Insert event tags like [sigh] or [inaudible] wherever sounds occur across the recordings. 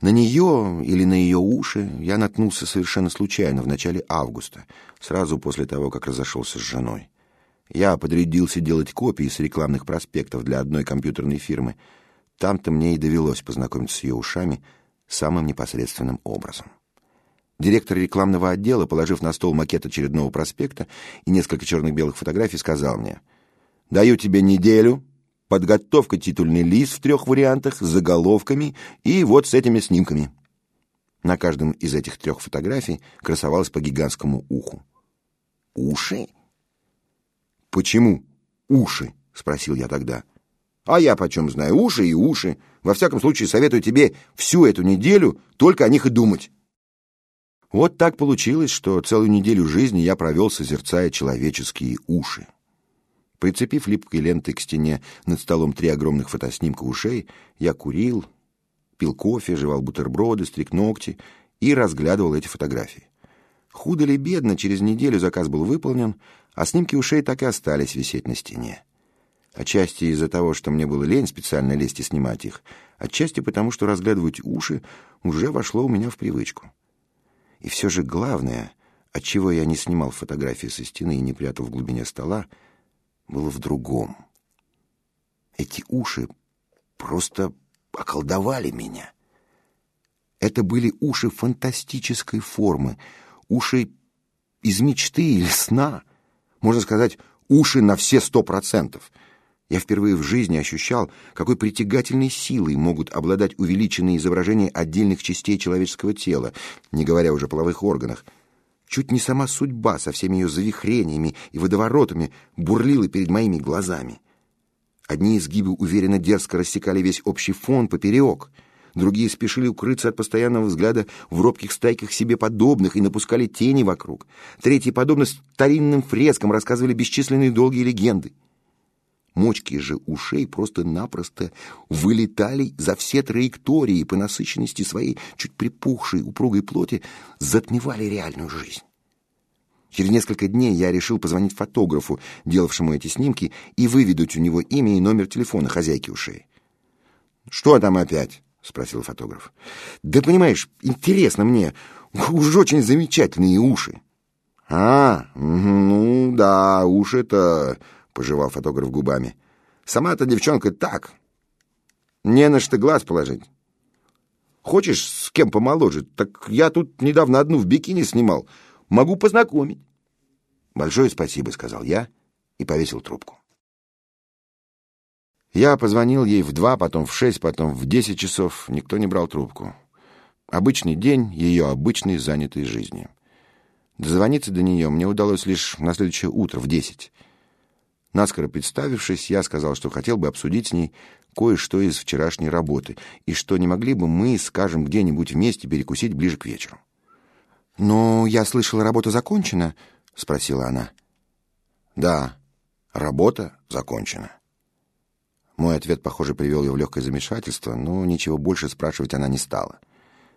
На нее или на ее уши я наткнулся совершенно случайно в начале августа, сразу после того, как разошелся с женой. Я подрядился делать копии с рекламных проспектов для одной компьютерной фирмы. Там-то мне и довелось познакомиться с ее ушами самым непосредственным образом. Директор рекламного отдела, положив на стол макет очередного проспекта и несколько черно-белых фотографий, сказал мне, «Даю тебе неделю, подготовка титульный лист в трех вариантах с заголовками и вот с этими снимками». На каждом из этих трех фотографий красовалось по гигантскому уху. «Уши?» «Почему уши?» — спросил я тогда. «А я почем знаю, уши и уши. Во всяком случае, советую тебе всю эту неделю только о них и думать». Вот так получилось, что целую неделю жизни я провел, созерцая человеческие уши. Прицепив липкой лентой к стене над столом три огромных фотоснимка ушей, я курил, пил кофе, жевал бутерброды, стриг ногти и разглядывал эти фотографии. Худо ли бедно, через неделю заказ был выполнен, а снимки ушей так и остались висеть на стене. Отчасти из-за того, что мне было лень специально лезть и снимать их, отчасти потому, что разглядывать уши уже вошло у меня в привычку. И все же главное, от чего я не снимал фотографии со стены и не прятал в глубине стола, было в другом. Эти уши просто околдовали меня. Это были уши фантастической формы, уши из мечты или сна. Можно сказать, уши на все сто процентов — я впервые в жизни ощущал, какой притягательной силой могут обладать увеличенные изображения отдельных частей человеческого тела, не говоря уже о половых органах. Чуть не сама судьба со всеми ее завихрениями и водоворотами бурлила перед моими глазами. Одни изгибы уверенно дерзко рассекали весь общий фон поперек, другие спешили укрыться от постоянного взгляда в робких стайках себе подобных и напускали тени вокруг. Третьи, подобно старинным фрескам, рассказывали бесчисленные долгие легенды. Мочки же ушей просто-напросто вылетали за все траектории по насыщенности своей чуть припухшей упругой плоти, затмевали реальную жизнь. Через несколько дней я решил позвонить фотографу, делавшему эти снимки, и выведать у него имя и номер телефона хозяйки ушей. «Что там опять?» — спросил фотограф. «Да понимаешь, интересно мне. Уж очень замечательные уши». «А, ну да, уши-то...» пожевал фотограф губами. Сама-то девчонка так. Не на что глаз положить. Хочешь с кем помоложе? Так я тут недавно одну в бикини снимал. Могу познакомить. Большое спасибо, сказал я и повесил трубку. Я позвонил ей в два, потом в шесть, потом в десять часов. Никто не брал трубку. Обычный день ее обычной занятой жизни. Дозвониться до нее мне удалось лишь на следующее утро в десять. Наскоро представившись, я сказал, что хотел бы обсудить с ней кое-что из вчерашней работы, и что не могли бы мы, скажем, где-нибудь вместе перекусить ближе к вечеру. «Но я слышала, работа закончена?» — спросила она. «Да, работа закончена». Мой ответ, похоже, привел ее в легкое замешательство, но ничего больше спрашивать она не стала.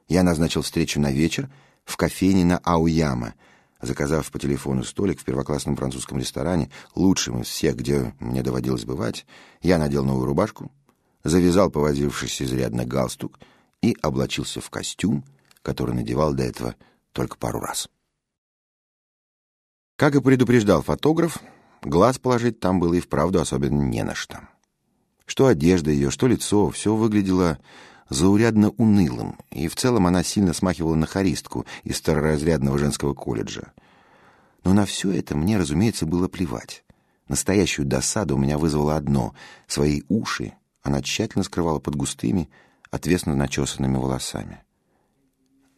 Я назначил встречу на вечер в кофейне на Ауяма — Заказав по телефону столик в первоклассном французском ресторане, лучшем из всех, где мне доводилось бывать, я надел новую рубашку, завязал повозившийся изрядно галстук и облачился в костюм, который надевал до этого только пару раз. Как и предупреждал фотограф, глаз положить там было и вправду особенно не на что. Что одежда ее, что лицо, все выглядело заурядно унылым, и в целом она сильно смахивала на хористку из староразрядного женского колледжа. Но на все это мне, разумеется, было плевать. Настоящую досаду у меня вызвало одно — свои уши она тщательно скрывала под густыми, отвесно начесанными волосами.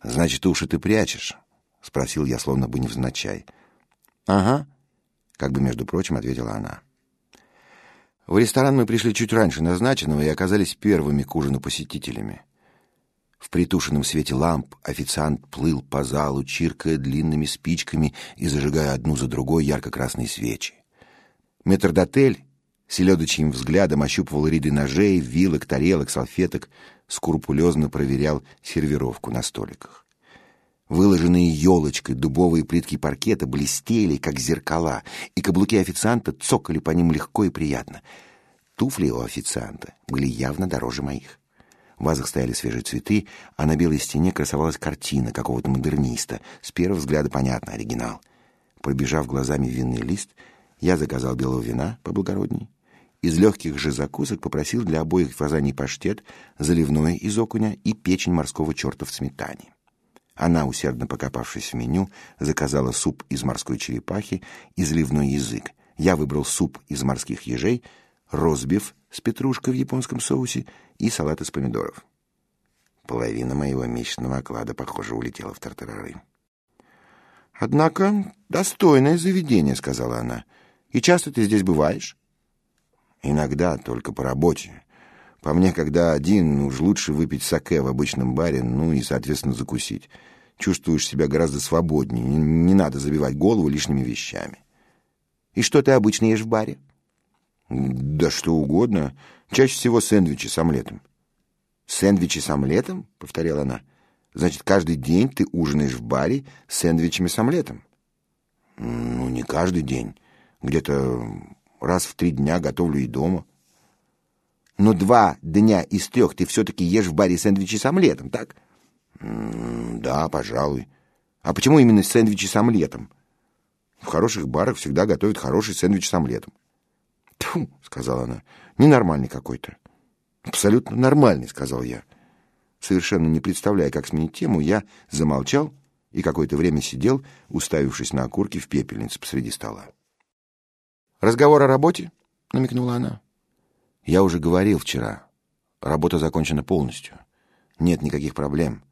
«Значит, уши ты прячешь?» — спросил я, словно бы невзначай. «Ага», — как бы, между прочим, ответила она. В ресторан мы пришли чуть раньше назначенного и оказались первыми к ужину посетителями. В притушенном свете ламп официант плыл по залу, чиркая длинными спичками и зажигая одну за другой ярко-красные свечи. Метрдотель селедочьим взглядом ощупывал ряды ножей, вилок, тарелок, салфеток, скрупулезно проверял сервировку на столиках. Выложенные елочкой дубовые плитки паркета блестели, как зеркала, и каблуки официанта цокали по ним легко и приятно. Туфли у официанта были явно дороже моих. В вазах стояли свежие цветы, а на белой стене красовалась картина какого-то модерниста. С первого взгляда понятно, оригинал. Пробежав глазами винный лист, я заказал белого вина поблагородней. Из легких же закусок попросил для обоих фазаний паштет, заливное из окуня и печень морского черта в сметане. Она, усердно покопавшись в меню, заказала суп из морской черепахи и заливной язык. Я выбрал суп из морских ежей, розбив с петрушкой в японском соусе и салат из помидоров. Половина моего месячного оклада, похоже, улетела в тартарары. «Однако достойное заведение», — сказала она. «И часто ты здесь бываешь?» «Иногда, только по работе. По мне, когда один, уж лучше выпить саке в обычном баре, ну и, соответственно, закусить. Чувствуешь себя гораздо свободнее, не, не надо забивать голову лишними вещами». «И что ты обычно ешь в баре?» Да что угодно. Чаще всего сэндвичи с омлетом. Сэндвичи с омлетом? повторяла она. Значит, каждый день ты ужинаешь в баре с сэндвичами с омлетом? Ну, не каждый день. Где-то раз в три дня готовлю и дома. Но два дня из трех ты все-таки ешь в баре сэндвичи с омлетом, так? Да, пожалуй. А почему именно сэндвичи с омлетом? В хороших барах всегда готовят хороший сэндвич с омлетом. Тьфу, сказала она. Ненормальный какой-то. Абсолютно нормальный, сказал я. Совершенно не представляя, как сменить тему, я замолчал и какое-то время сидел, уставившись на окурки в пепельнице посреди стола. Разговор о работе? намекнула она. Я уже говорил вчера. Работа закончена полностью. Нет никаких проблем.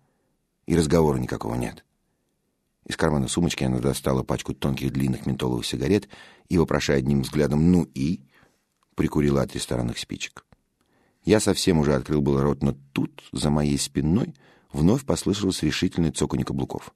И разговора никакого нет. Из кармана сумочки она достала пачку тонких длинных ментоловых сигарет и, вопрошая одним взглядом «ну и?», прикурила от ресторанных спичек. Я совсем уже открыл был рот, но тут, за моей спиной, вновь послышалось решительное цоканье каблуков.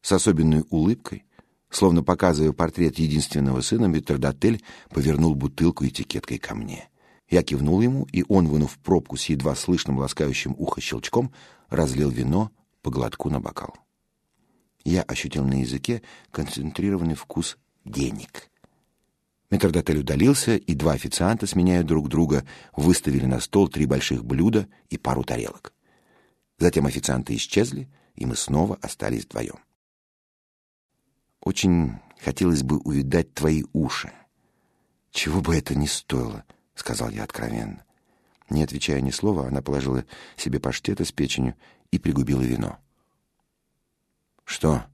С особенной улыбкой, словно показывая портрет единственного сына, Метрдотель повернул бутылку этикеткой ко мне. Я кивнул ему, и он, вынув пробку с едва слышным ласкающим ухо щелчком, разлил вино по глотку на бокал. Я ощутил на языке концентрированный вкус денег — Метрдотель удалился, и два официанта, сменяя друг друга, выставили на стол три больших блюда и пару тарелок. Затем официанты исчезли, и мы снова остались вдвоем. Очень хотелось бы увидать твои уши. Чего бы это ни стоило, сказал я откровенно. Не отвечая ни слова, она положила себе паштета с печенью и пригубила вино. Что?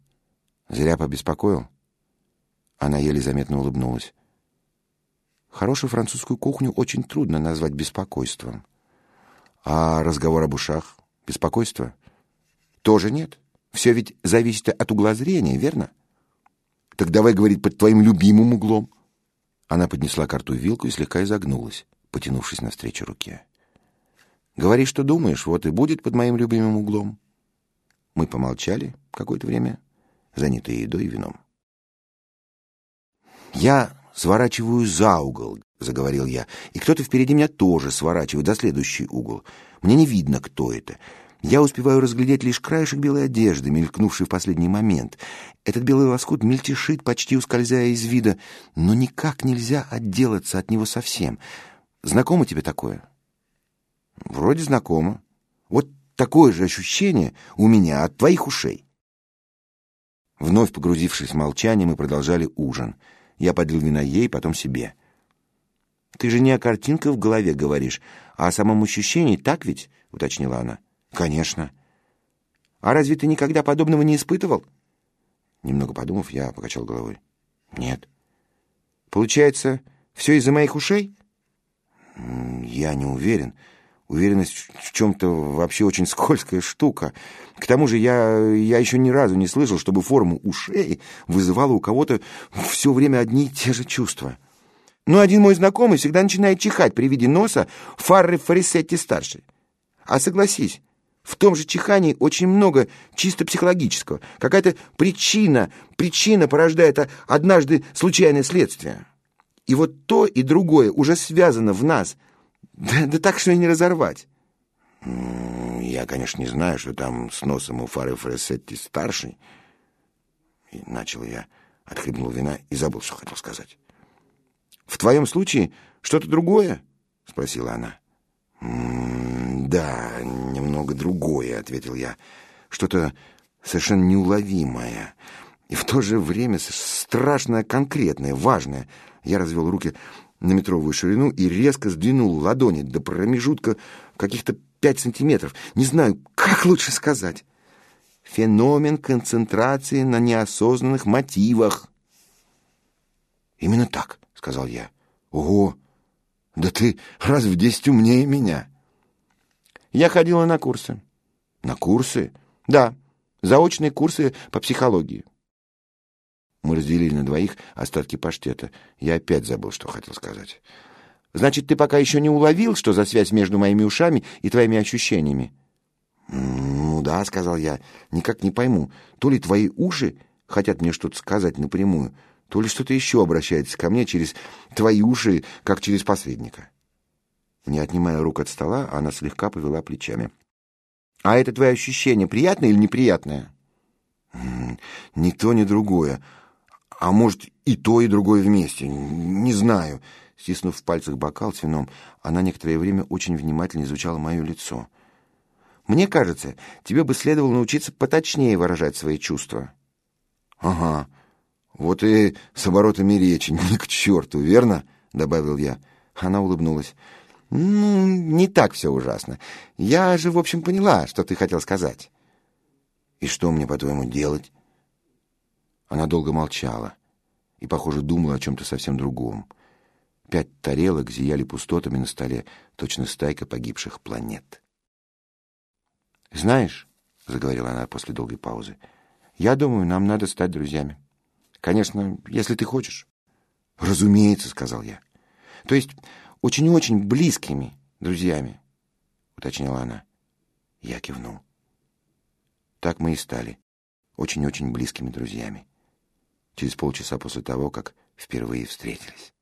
Зря побеспокоил? Она еле заметно улыбнулась. Хорошую французскую кухню очень трудно назвать беспокойством. А разговор об ушах — беспокойство? Тоже нет. Все ведь зависит от угла зрения, верно? Так давай говорить под твоим любимым углом. Она поднесла к рту вилку и слегка изогнулась, потянувшись навстречу руке. Говори, что думаешь, вот и будет под моим любимым углом. Мы помолчали какое-то время, занятые едой и вином. Я сворачиваю за угол, заговорил я. И кто-то впереди меня тоже сворачивает за следующий угол. Мне не видно, кто это. Я успеваю разглядеть лишь краешек белой одежды, мелькнувший в последний момент. Этот белый лоскут мельтешит, почти ускользая из вида, но никак нельзя отделаться от него совсем. Знакомо тебе такое? Вроде знакомо. Вот такое же ощущение у меня от твоих ушей. Вновь погрузившись в молчание, мы продолжали ужин — я подлил вина ей, потом себе. Ты же не о картинках в голове говоришь, а о самом ощущении, так ведь? уточнила она. Конечно. А разве ты никогда подобного не испытывал? Немного подумав, я покачал головой. Нет. Получается, все из-за моих ушей? Я не уверен. Уверенность в чем-то вообще очень скользкая штука. К тому же я, я еще ни разу не слышал, чтобы форму ушей вызывала у кого-то все время одни и те же чувства. Но один мой знакомый всегда начинает чихать при виде носа Фарры Фарисетти-старшей. А согласись, в том же чихании очень много чисто психологического. Какая-то причина, причина порождает однажды случайное следствие. И вот то и другое уже связано в нас – да, да так, что и не разорвать. Я, конечно, не знаю, что там с носом у Фары Фресетти старший. И начал я, отхлебнул вина и забыл, что хотел сказать. В твоем случае что-то другое? Спросила она. «Да, немного другое», — ответил я. «Что-то совершенно неуловимое. И в то же время страшное конкретное, важное». Я развел руки на метровую ширину и резко сдвинул ладони до промежутка каких-то пять сантиметров. Не знаю, как лучше сказать. Феномен концентрации на неосознанных мотивах. «Именно так», — сказал я. «Ого! Да ты раз в десять умнее меня!» Я ходила на курсы. На курсы? Да, заочные курсы по психологии. Мы разделили на двоих остатки паштета. Я опять забыл, что хотел сказать. Значит, ты пока еще не уловил, что за связь между моими ушами и твоими ощущениями? Ну да, сказал я. Никак не пойму, то ли твои уши хотят мне что-то сказать напрямую, то ли что-то еще обращается ко мне через твои уши, как через посредника. Не отнимая рук от стола, она слегка повела плечами. «А это твое ощущение приятное или неприятное?» «Ни то, ни другое. А может, и то, и другое вместе. Не знаю». Стиснув в пальцах бокал с вином, она некоторое время очень внимательно изучала мое лицо. «Мне кажется, тебе бы следовало научиться поточнее выражать свои чувства». «Ага, вот и с оборотами речи, [laughs] ни к черту, верно?» — добавил я. Она улыбнулась. «Ну, не так все ужасно. Я же, в общем, поняла, что ты хотел сказать». «И что мне, по-твоему, делать?» Она долго молчала и, похоже, думала о чем-то совсем другом. Пять тарелок зияли пустотами на столе, точно стайка погибших планет. «Знаешь», — заговорила она после долгой паузы, — «я думаю, нам надо стать друзьями. Конечно, если ты хочешь». «Разумеется», — сказал я. «То есть очень-очень близкими друзьями, уточнила она. Я кивнул. Так мы и стали очень-очень близкими друзьями. Через полчаса после того, как впервые встретились.